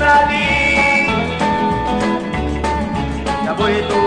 ja no ho